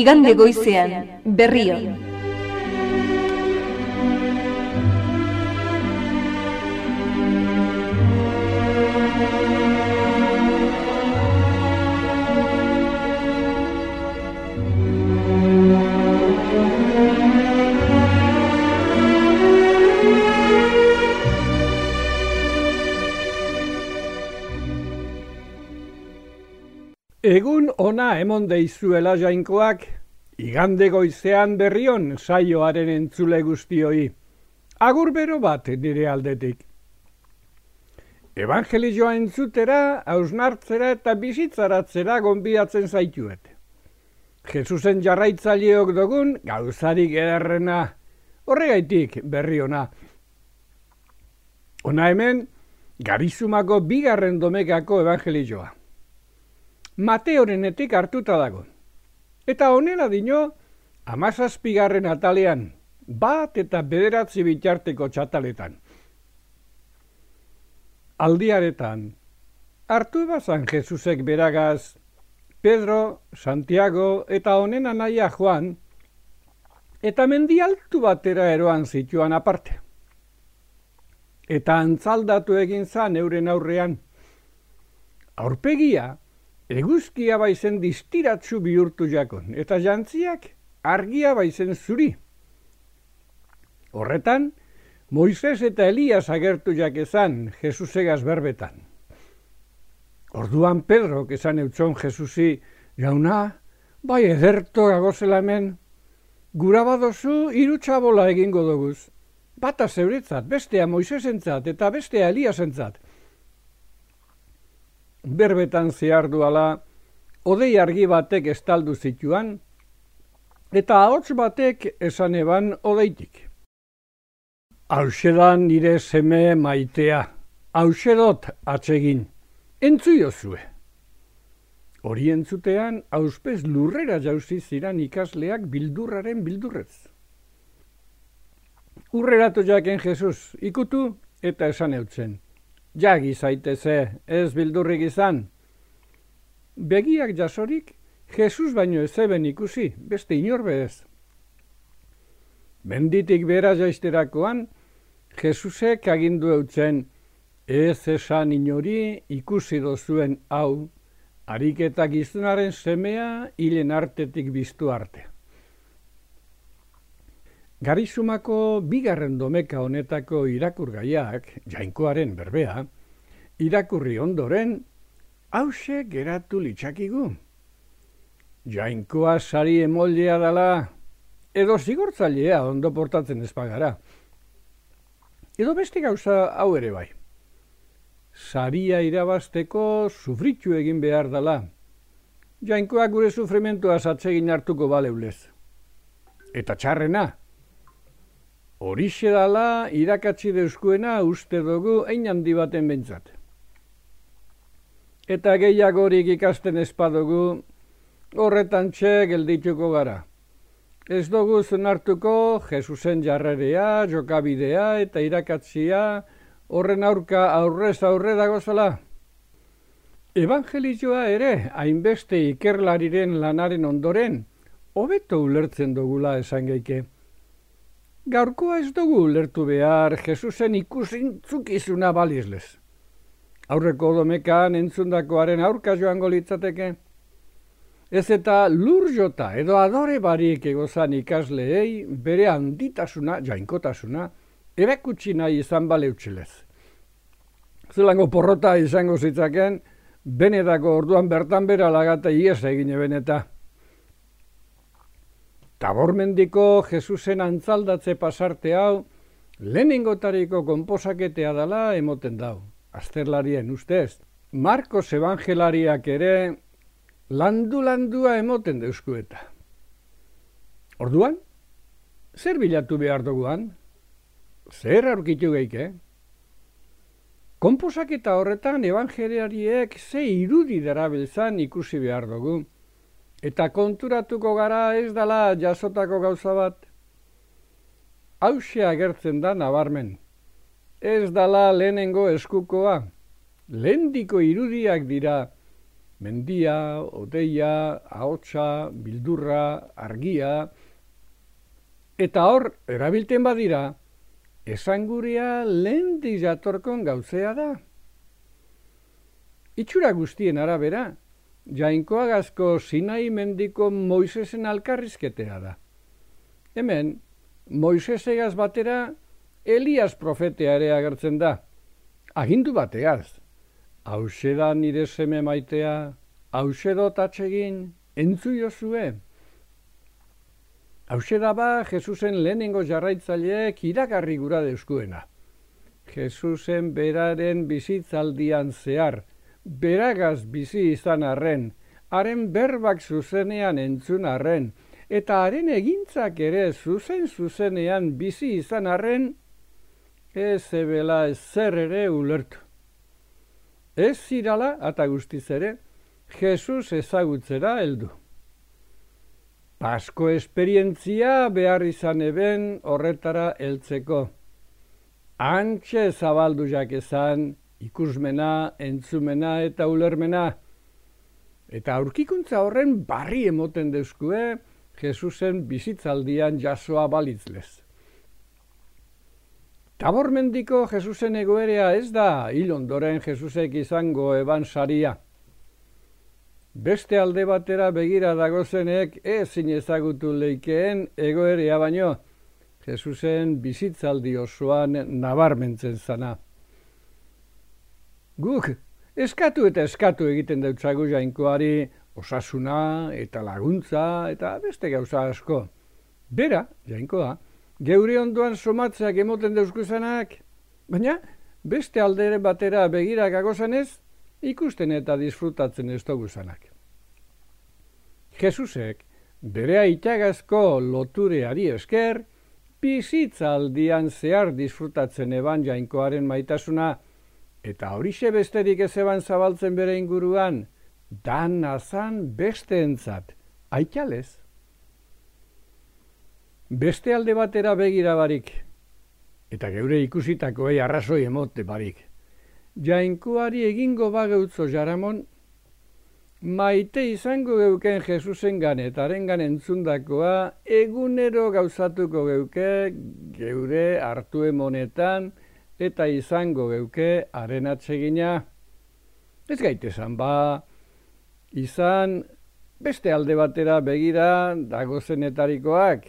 igande goizean berrion. Egun ona emon deizuela jainkoak, igande goizean berrion saioaren entzule guztioi. Agur bero bat nire aldetik. Evangelioa entzutera, hausnartzera eta bizitzaratzera gonbiatzen zaituet. Jesusen jarraitzaileok dugun gauzarik ederrena, horregaitik berri ona. Ona hemen, garizumako bigarren domekako evangelioa. Mateorenetik hartuta dago. Eta honela dino, amazazpigarren atalean, bat eta bederatzi bitarteko txataletan. Aldiaretan, hartu bazan Jesusek beragaz, Pedro, Santiago eta honen anaia Juan, eta mendialtu batera eroan zituan aparte. Eta antzaldatu egin zan euren aurrean. Aurpegia, Eguzkia baizen distiratzu bihurtu jakon, eta jantziak argia baizen zuri. Horretan, Moises eta Elias agertu jakezan Jesusegaz berbetan. Orduan Pedro, esan eutxon Jesusi, jauna, bai ederto gagozela hemen, gura badozu irutxabola egingo doguz. Bata zeuretzat, bestea Moisesentzat eta bestea Eliasentzat berbetan zehar duala, odei argi batek estaldu zituan, eta ahots batek esan eban odeitik. Hauxedan nire seme maitea, hauxedot atsegin, entzuio zue. Hori entzutean, auspez lurrera jauzi ziran ikasleak bildurraren bildurrez. Urreratu jaken Jesus, ikutu eta esan eutzen. Jagi zaiteze, ez bildurrik izan. Begiak jasorik, Jesus baino ezeben ikusi, beste inorbe ez. Menditik bera jaisterakoan, Jesusek agindu eutzen, ez esan inori ikusi dozuen hau, ariketa gizunaren semea hilen artetik biztu arte. Garizumako bigarren domeka honetako irakurgaiak, jainkoaren berbea, irakurri ondoren, hause geratu litzakigu. Jainkoa sari emoldea dala, edo zigortzailea ondo portatzen espagara. Edo beste gauza hau ere bai. Saria irabasteko sufritxu egin behar dala. Jainkoa gure sufrimentua zatzegin hartuko baleulez. Eta txarrena, Horixe dala irakatsi deuskuena uste dugu ein handi baten bentsat. Eta gehiagorik ikasten espadugu horretan txe geldituko gara. Ez dugu zenartuko Jesusen jarrerea, jokabidea eta irakatzia horren aurka aurrez aurre dago zela. Evangelizioa ere, hainbeste ikerlariren lanaren ondoren, hobeto ulertzen dugula esan geike. Gaurkoa ez dugu lertu behar Jesusen ikusintzukizuna balizlez. Aurreko domekan entzundakoaren aurka joango litzateke. Ez eta lur jota edo adore barik egozan ikasleei bere handitasuna, jainkotasuna, erakutsi nahi izan bale utxilez. Zelango porrota izango zitzaken, benetako orduan bertan bera lagata ies egin ebeneta. Tabormendiko Jesusen antzaldatze pasarte hau, lehenengotariko konposaketea dela emoten dau. Azterlarien ustez, Marcos evangelariak ere landu-landua emoten deuskueta. Orduan, zer bilatu behar duguan? Zer aurkitu geike? Konposaketa horretan evangeliariek ze irudi darabiltzan ikusi behar dugu. Eta konturatuko gara ez dala jasotako gauza bat. Hauxe agertzen da nabarmen. Ez dala lehenengo eskukoa. Lendiko irudiak dira. mendia, odeia, ahotsa, bildurra, argia, eta hor, erabilten badira, esanguria lehen dizatorkon gauzea da. Itxura guztien arabera, jainkoagazko sinai mendiko Moisesen alkarrizketea da. Hemen, Moisesegaz batera, Elias profetea ere agertzen da. Agindu bateaz, hause da nire seme maitea, hause dot atsegin, entzu jozue. Hause da ba, Jesusen lehenengo jarraitzaileek iragarri gura deuskuena. Jesusen beraren bizitzaldian zehar, beragaz bizi izan arren, haren berbak zuzenean entzun arren, eta haren egintzak ere zuzen zuzenean bizi izan arren, ez ebela ez zer ere ulertu. Ez zirala eta guztiz ere, Jesus ezagutzera heldu. Pasko esperientzia behar izan eben horretara heltzeko. Antxe zabaldu jakezan, ikusmena, entzumena eta ulermena. Eta aurkikuntza horren barri emoten deuskue, Jesusen bizitzaldian jasoa balitzlez. Tabor mendiko Jesusen egoerea ez da, hil ondoren Jesusek izango eban saria. Beste alde batera begira dagozenek ez ezagutu leikeen egoerea baino, Jesusen bizitzaldi osoan nabarmentzen zana. Guk, eskatu eta eskatu egiten dautzagu jainkoari osasuna eta laguntza eta beste gauza asko. Bera, jainkoa, geure ondoan somatzeak emoten dauzkuzanak, baina beste aldere batera begira gagozanez, ikusten eta disfrutatzen ez zanak. Jesusek, bere aitagazko lotureari esker, bizitzaldian zehar disfrutatzen eban jainkoaren maitasuna, Eta horixe besterik ez eban zabaltzen bere inguruan, dan azan beste aitalez. Beste alde batera begira barik, eta geure ikusitako ei arrazoi emote barik. Jainkuari egingo bageutzo jaramon, maite izango geuken Jesusen ganetaren entzundakoa egunero gauzatuko geuke geure hartu emonetan, eta izango geuke haren atsegina. Ez gaitezan ba, izan beste alde batera begira dagozenetarikoak.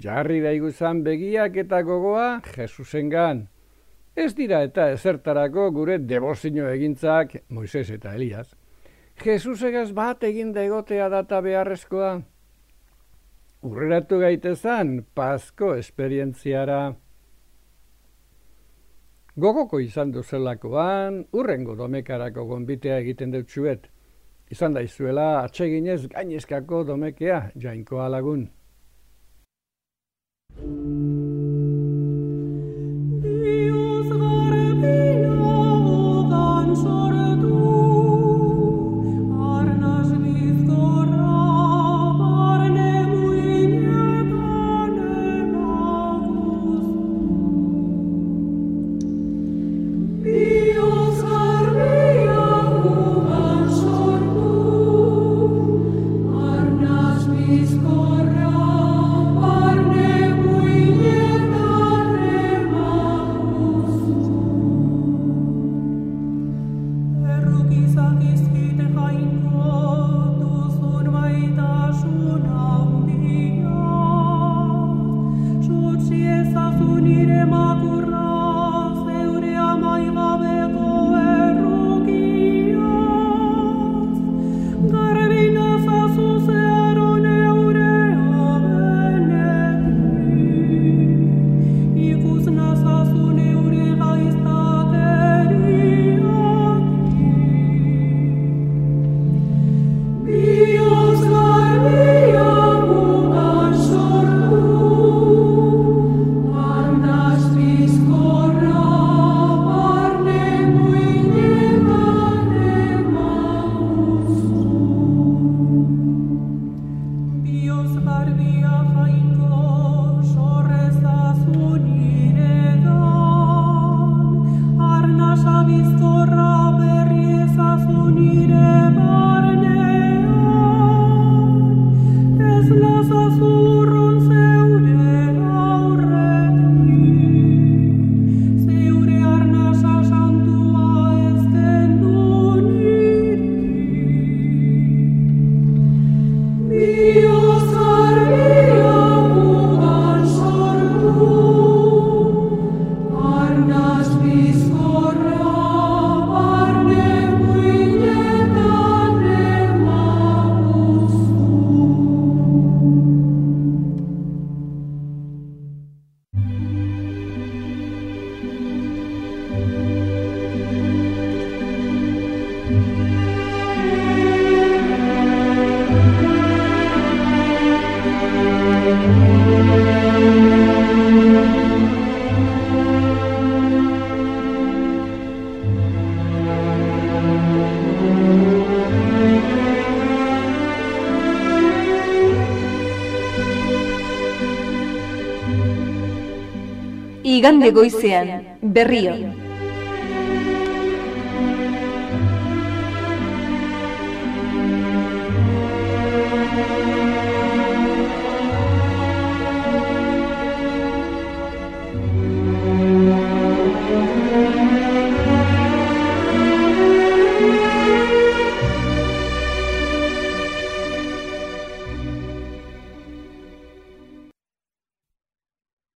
Jarri daiguzan begiak eta gogoa Jesusengan. Ez dira eta ezertarako gure debozino egintzak Moises eta Elias. Jesusegaz bat egin egotea data beharrezkoa. Urreratu gaitezan, pasko esperientziara. Gogoko izan duzelakoan, urrengo domekarako gonbitea egiten dut zuet. Izan da izuela, atseginez gainezkako domekea, jainkoa lagun. on the earth. Igande goizean berrio